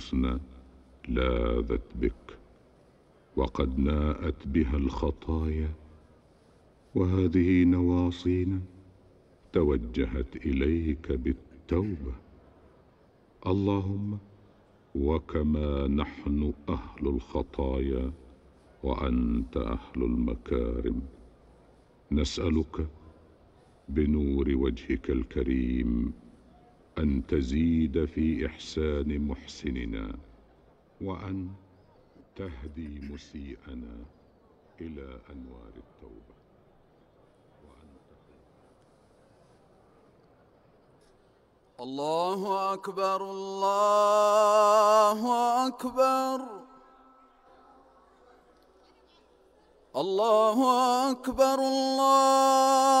الحسنى لاذت بك وقد ناءت بها الخطايا. وهذه نواصينا توجهت إليك بالتوبة. اللهم وكما نحن أهل الخطايا وأنت أهل المكارم نسألك بنور وجهك الكريم أن تزيد في إحسان محسننا وأن تهدي مسيئنا إلى أنوار التوبة. الله أكبر الله أكبر. الله أكبر الله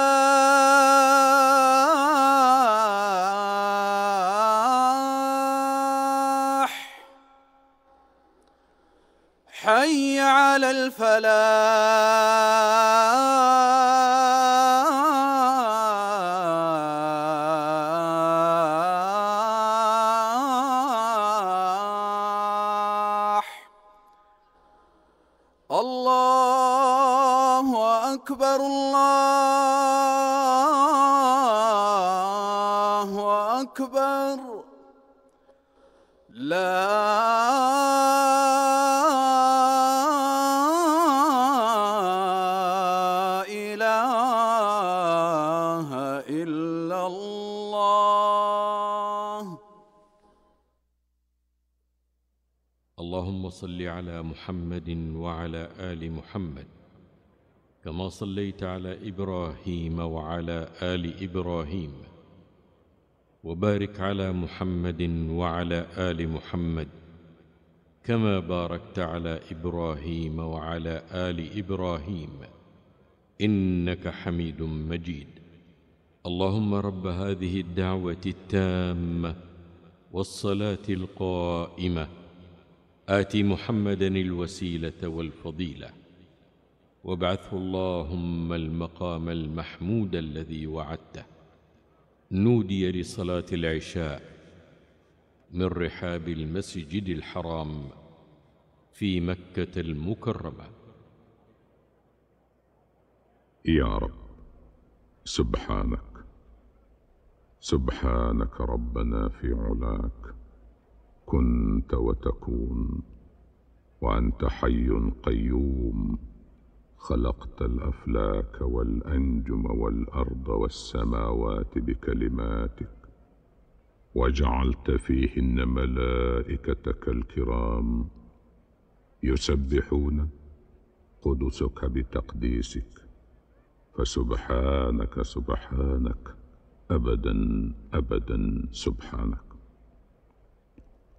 حي على الفلاح. صل على محمد وعلى آل محمد كما صليت على إبراهيم وعلى آل إبراهيم وبارك على محمد وعلى آل محمد كما باركت على إبراهيم وعلى آل إبراهيم إنك حميد مجيد. اللهم رب هذه الدعوة التامة والصلاة القائمة آت محمدا الوسيلة والفضيلة. وابعثه اللهم المقام المحمود الذي وعدته. نودي لصلاة العشاء من رحاب المسجد الحرام في مكة المكرمة. يا رب سبحانك. سبحانك ربنا في علاك. كنت وتكون. وأنت حي قيوم. خلقت الأفلاك والأنجم والأرض والسماوات بكلماتك وجعلت فيهن ملائكتك الكرام. يسبحون قدسك بتقديسك فسبحانك سبحانك ابدا ابدا سبحانك.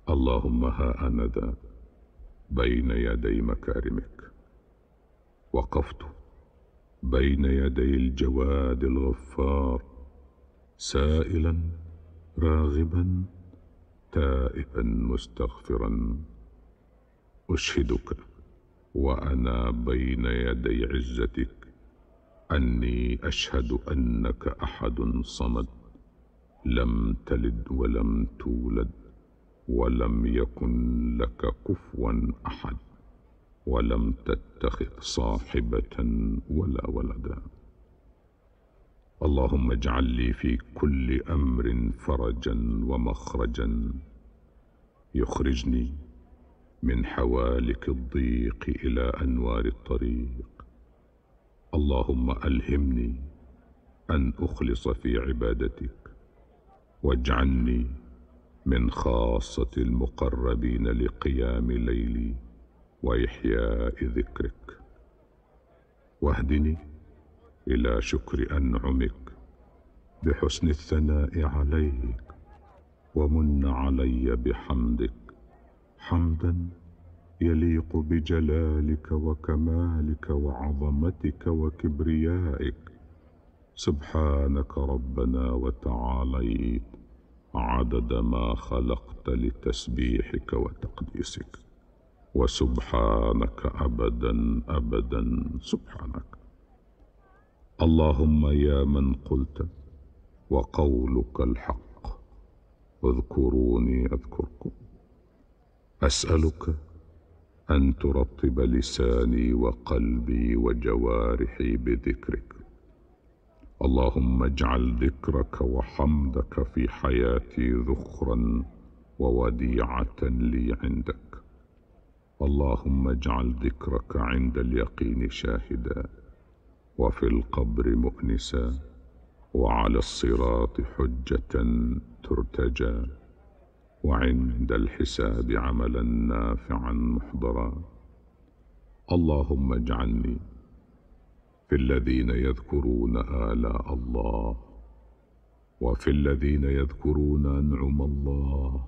اللهم ها أنا ذا بين يدي مكارمك. وقفت بين يدي الجواد الغفار سائلا راغبا تائبا مستغفرا. أشهدك وأنا بين يدي عزتك. أني أشهد أنك أحد صمد. لم تلد ولم تولد. ولم يكن لك كفوا أحد ولم تتخذ صاحبة ولا ولدا. اللهم اجعل لي في كل أمر فرجا ومخرجا يخرجني من حوالك الضيق إلى أنوار الطريق. اللهم ألهمني أن أخلص في عبادتك واجعلني من خاصة المقربين لقيام ليلي وإحياء ذكرك. واهدني إلى شكر أنعمك بحسن الثناء عليك ومن علي بحمدك. حمدا يليق بجلالك وكمالك وعظمتك وكبريائك. سبحانك ربنا وتعاليت عدد ما خلقت لتسبيحك وتقديسك. وسبحانك ابدا ابدا سبحانك. اللهم يا من قلت وقولك الحق. اذكروني أذكركم. أسألك أن ترطب لساني وقلبي وجوارحي بذكرك. اللهم اجعل ذكرك وحمدك في حياتي ذخرا ووديعة لي عندك. اللهم اجعل ذكرك عند اليقين شاهدا وفي القبر مؤنسا وعلى الصراط حجة ترتجى وعند الحساب عملا نافعا محضرا. اللهم اجعلني في الذين يذكرون آلاء الله وفي الذين يذكرون أنعم الله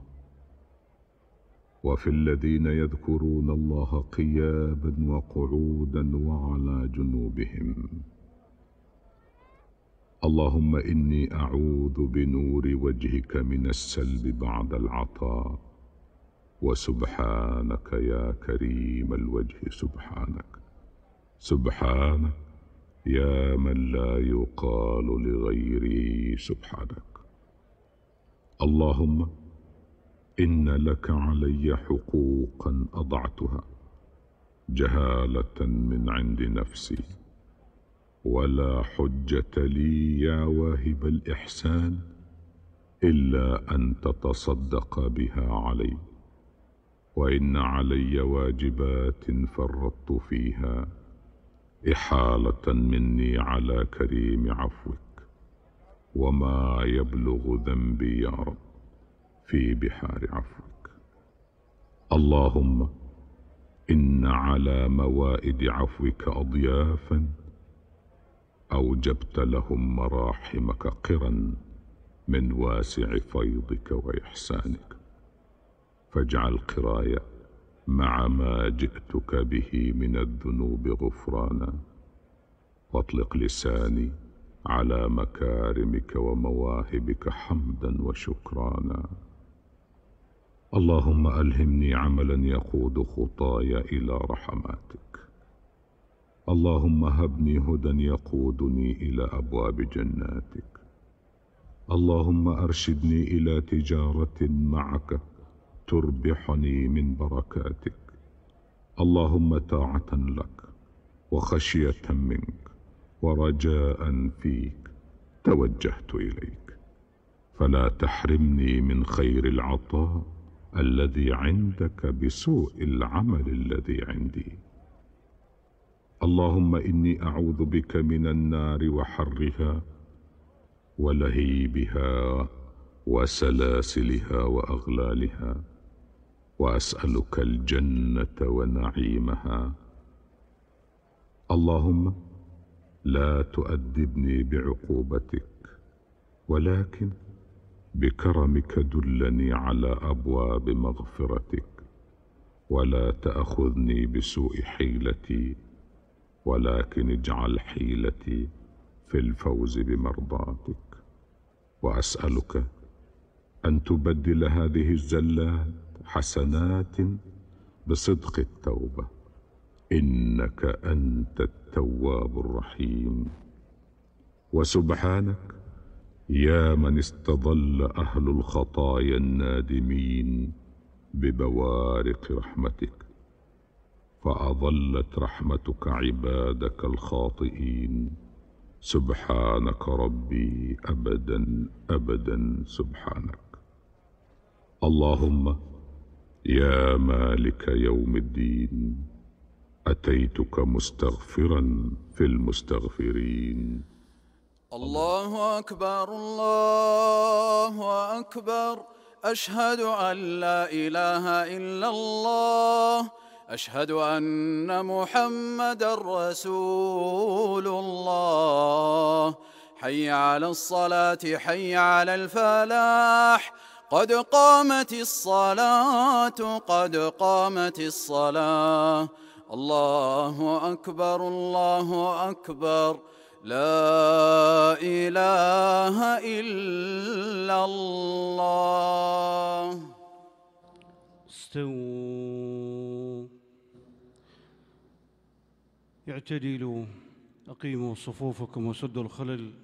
وفي الذين يذكرون الله قياما وقعودا وعلى جنوبهم. اللهم إني أعوذ بنور وجهك من السلب بعد العطاء وسبحانك يا كريم الوجه سبحانك سبحانك. يا من لا يقال لغيره سبحانك. اللهم إن لك علي حقوقا أضعتها جهالة من عند نفسي ولا حجة لي يا واهب الإحسان إلا أن تتصدق بها علي وإن علي واجبات فرطت فيها إحالة مني على كريم عفوك وما يبلغ ذنبي يا رب في بحار عفوك. اللهم إن على موائد عفوك أضيافا أوجبت لهم مراحمك قرا من واسع فيضك وإحسانك. فاجعل قرايا مع ما جئتك به من الذنوب غفرانا. واطلق لساني على مكارمك ومواهبك حمدا وشكرانا. اللهم ألهمني عملا يقود خطاي إلى رحماتك. اللهم هبني هدى يقودني إلى أبواب جناتك. اللهم أرشدني إلى تجارة معك تربحني من بركاتك. اللهم طاعة لك وخشية منك ورجاء فيك توجهت إليك. فلا تحرمني من خير العطاء الذي عندك بسوء العمل الذي عندي. اللهم إني أعوذ بك من النار وحرها ولهيبها وسلاسلها وأغلالها. وأسألك الجنة ونعيمها. اللهم لا تؤدبني بعقوبتك ولكن بكرمك دلني على أبواب مغفرتك. ولا تأخذني بسوء حيلتي ولكن اجعل حيلتي في الفوز بمرضاتك. وأسألك أن تبدل هذه الزلات حسنات بصدق التوبة. إنك أنت التواب الرحيم. وسبحانك يا من استظل أهل الخطايا النادمين ببوارق رحمتك فأظلت رحمتك عبادك الخاطئين. سبحانك ربي ابدا ابدا سبحانك. اللهم يا مالك يوم الدين أتيتك مستغفرا في المستغفرين. الله أكبر الله أكبر. أشهد أن لا إله إلا الله. أشهد أن محمد رسول الله. حي على الصلاة حي على الفلاح. قد قامت الصلاة قد قامت الصلاة. الله أكبر الله أكبر. لا إله إلا الله. استووا. اعتدلوا أقيموا صفوفكم وسدوا الخلل.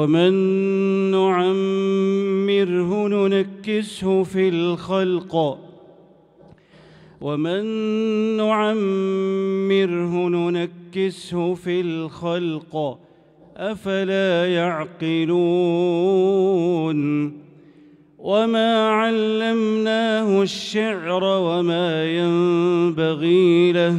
ومن نعمره ننكسه في الخلق ومن نعمره ننكسه في الخلق أفلا يعقلون وما علمناه الشعر وما ينبغي له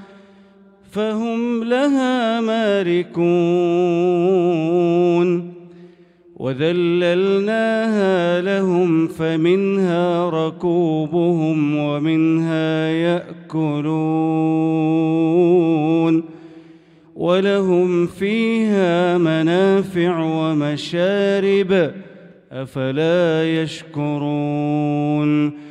فهم لها مالكون وذللناها لهم فمنها ركوبهم ومنها يأكلون ولهم فيها منافع ومشارب أفلا يشكرون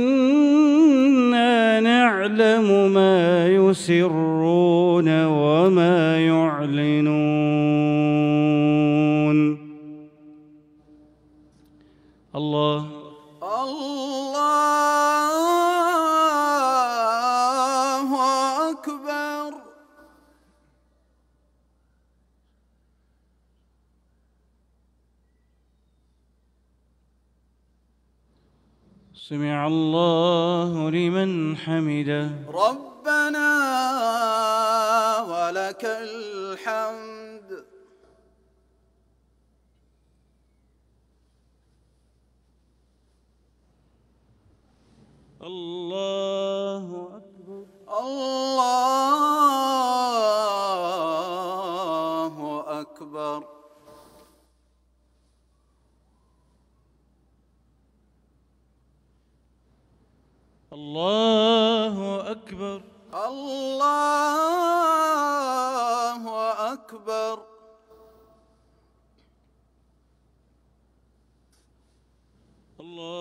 يسرون وما يعلنون. الله. الله أكبر. سمع الله لمن حمده. ربنا ولك الحمد. الله أكبر. الله أكبر. الله أكبر. الله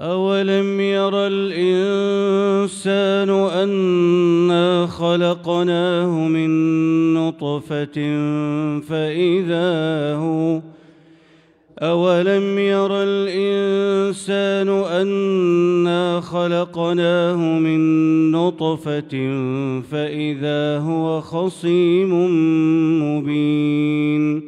أولم ير الإنسان أنا خلقناه من نطفة فإذا هو أولم ير الإنسان أنا خلقناه من نطفة فإذا هو خصيم مبين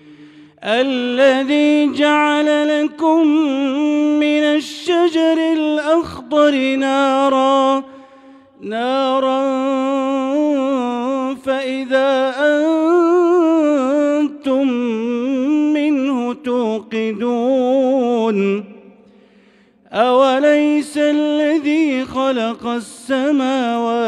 الذي جعل لكم من الشجر الأخضر نارا نارا فإذا أنتم منه توقدون. أوليس الذي خلق السماوات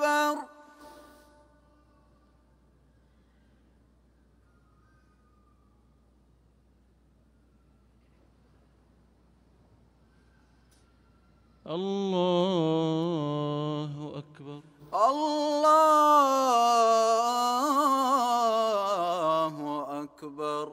أكبر. الله أكبر الله أكبر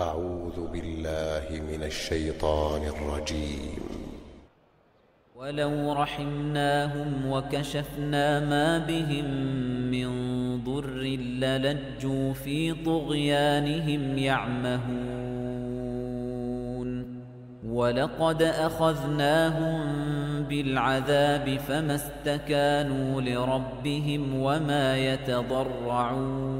أعوذ بالله من الشيطان الرجيم. ولو رحمناهم وكشفنا ما بهم من ضر للجوا في طغيانهم يعمهون. ولقد أخذناهم بالعذاب فما استكانوا لربهم وما يتضرعون.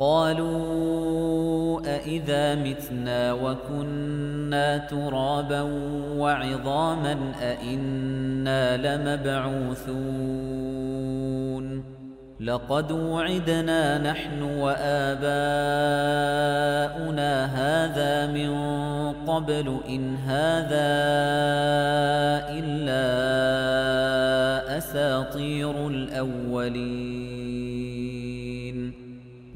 قالوا أإذا متنا وكنا ترابا وعظاما أإنا لمبعوثون لقد وعدنا نحن وآباؤنا هذا من قبل إن هذا إلا أساطير الأولين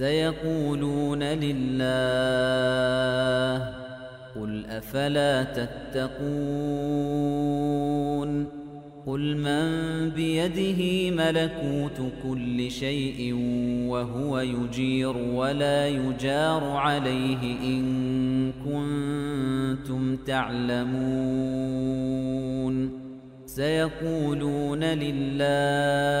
سيقولون لله قل أفلا تتقون قل من بيده ملكوت كل شيء وهو يجير ولا يجار عليه إن كنتم تعلمون سيقولون لله